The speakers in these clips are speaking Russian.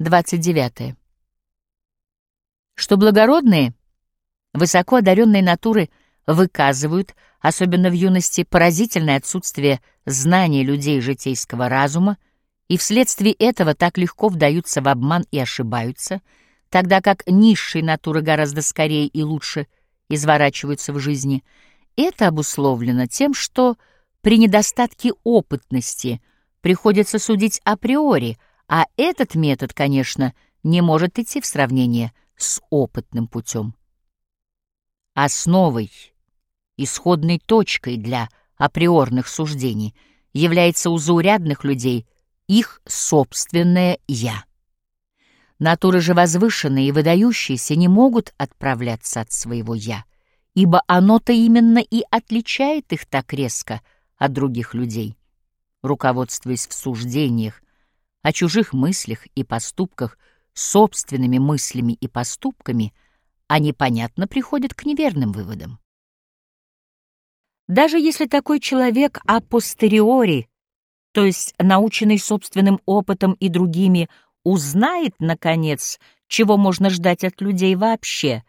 29. Что благородные, высоко одаренные натуры выказывают, особенно в юности, поразительное отсутствие знаний людей житейского разума, и вследствие этого так легко вдаются в обман и ошибаются, тогда как низшие натуры гораздо скорее и лучше изворачиваются в жизни, это обусловлено тем, что при недостатке опытности приходится судить априори, а этот метод, конечно, не может идти в сравнение с опытным путем. Основой, исходной точкой для априорных суждений является у заурядных людей их собственное «я». Натуры же возвышенные и выдающиеся не могут отправляться от своего «я», ибо оно-то именно и отличает их так резко от других людей. Руководствуясь в суждениях о чужих мыслях и поступках собственными мыслями и поступками, они, понятно, приходят к неверным выводам. Даже если такой человек апостериори, то есть наученный собственным опытом и другими, узнает, наконец, чего можно ждать от людей вообще,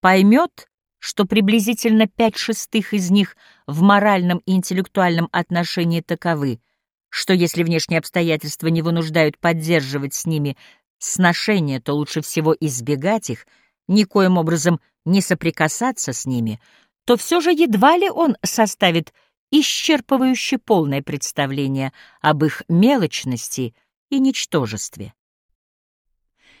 поймет, что приблизительно пять шестых из них в моральном и интеллектуальном отношении таковы, что если внешние обстоятельства не вынуждают поддерживать с ними сношения, то лучше всего избегать их, никоим образом не соприкасаться с ними, то все же едва ли он составит исчерпывающе полное представление об их мелочности и ничтожестве.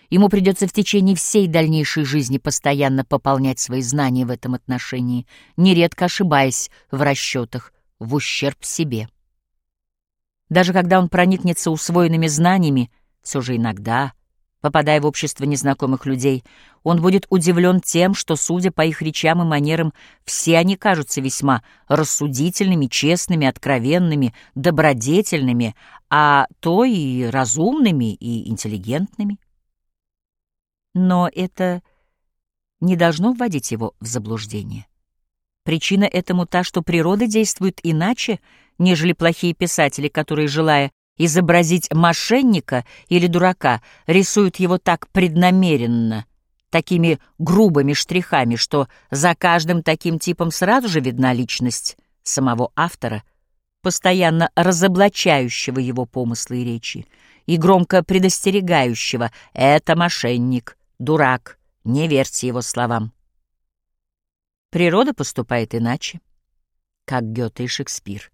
Ему придется в течение всей дальнейшей жизни постоянно пополнять свои знания в этом отношении, нередко ошибаясь в расчетах, в ущерб себе. Даже когда он проникнется усвоенными знаниями, все же иногда, попадая в общество незнакомых людей, он будет удивлен тем, что, судя по их речам и манерам, все они кажутся весьма рассудительными, честными, откровенными, добродетельными, а то и разумными, и интеллигентными. Но это не должно вводить его в заблуждение. Причина этому та, что природа действует иначе, нежели плохие писатели, которые, желая изобразить мошенника или дурака, рисуют его так преднамеренно, такими грубыми штрихами, что за каждым таким типом сразу же видна личность самого автора, постоянно разоблачающего его помыслы и речи, и громко предостерегающего «это мошенник, дурак, не верьте его словам». Природа поступает иначе, как Гёте и Шекспир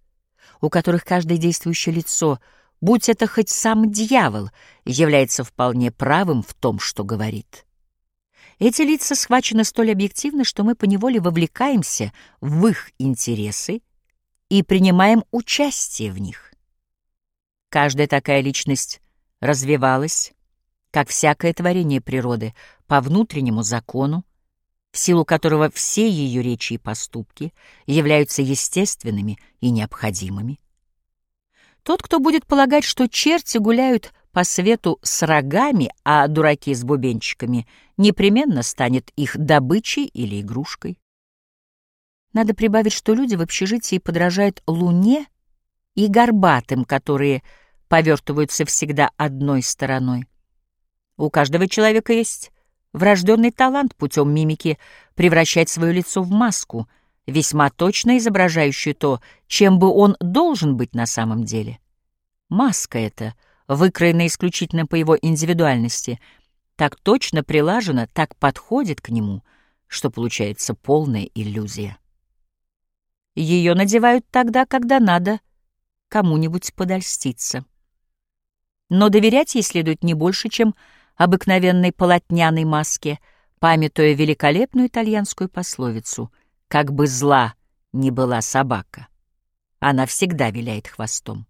у которых каждое действующее лицо, будь это хоть сам дьявол, является вполне правым в том, что говорит. Эти лица схвачены столь объективно, что мы поневоле вовлекаемся в их интересы и принимаем участие в них. Каждая такая личность развивалась, как всякое творение природы, по внутреннему закону, в силу которого все ее речи и поступки являются естественными и необходимыми. Тот, кто будет полагать, что черти гуляют по свету с рогами, а дураки с бубенчиками, непременно станет их добычей или игрушкой. Надо прибавить, что люди в общежитии подражают луне и горбатым, которые повертываются всегда одной стороной. У каждого человека есть врожденный талант путем мимики превращать свое лицо в маску, весьма точно изображающую то, чем бы он должен быть на самом деле. Маска эта, выкроена исключительно по его индивидуальности, так точно прилажена, так подходит к нему, что получается полная иллюзия. Ее надевают тогда, когда надо кому-нибудь подольститься. Но доверять ей следует не больше, чем обыкновенной полотняной маске, памятуя великолепную итальянскую пословицу «Как бы зла ни была собака, она всегда виляет хвостом».